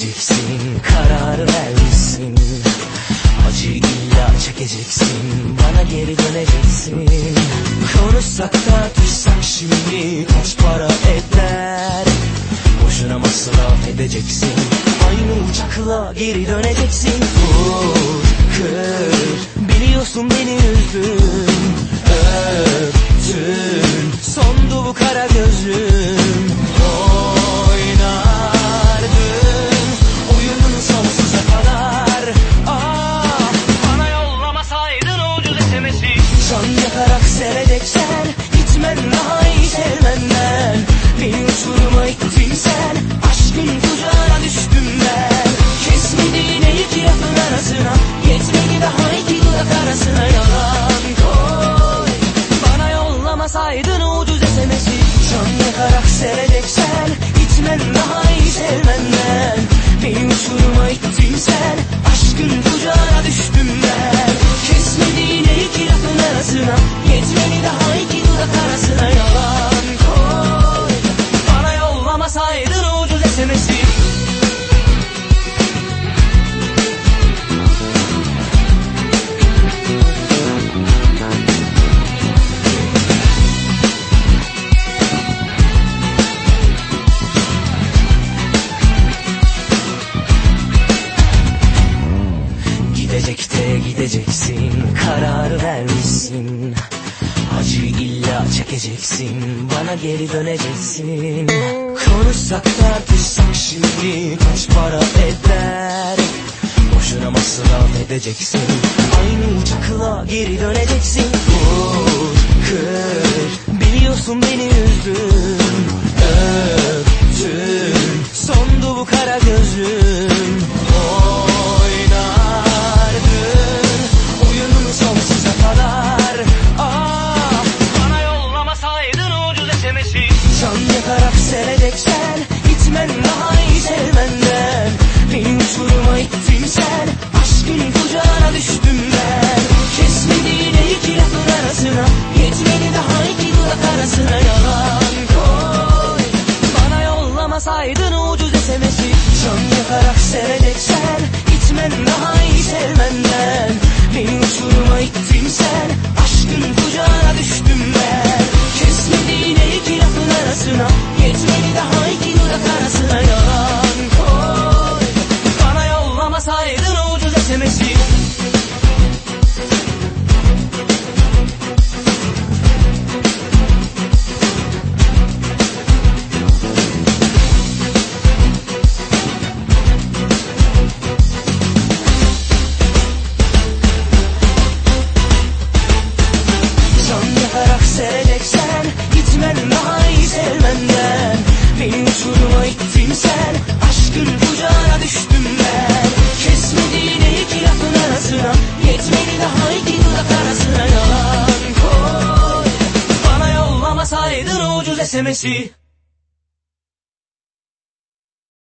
vereceksin Karar vermişsin. Acı illa çekeceksin Bana geri döneceksin. Konuşsak tartışsak şimdi Kaç para eder? Boşuna masraf edeceksin Aynı uçakla geri döneceksin. Vur kır Biliyorsun beni üzdün. Öp bırakarak sereceksen gitmen daha iyi Gelecekte gideceksin karar vermişsin. Acı illa çekeceksin bana geri döneceksin. Konuşsak tartışsak şimdi kaç para eder? Boşuna masraf edeceksin Aynı uçakla geri döneceksin. Vur kır. Biliyorsun beni üzdün. Atmasaydın ucuz SMS'i Şan yakarak seveceksen Gitmen daha iyi sevmenden Tennessee.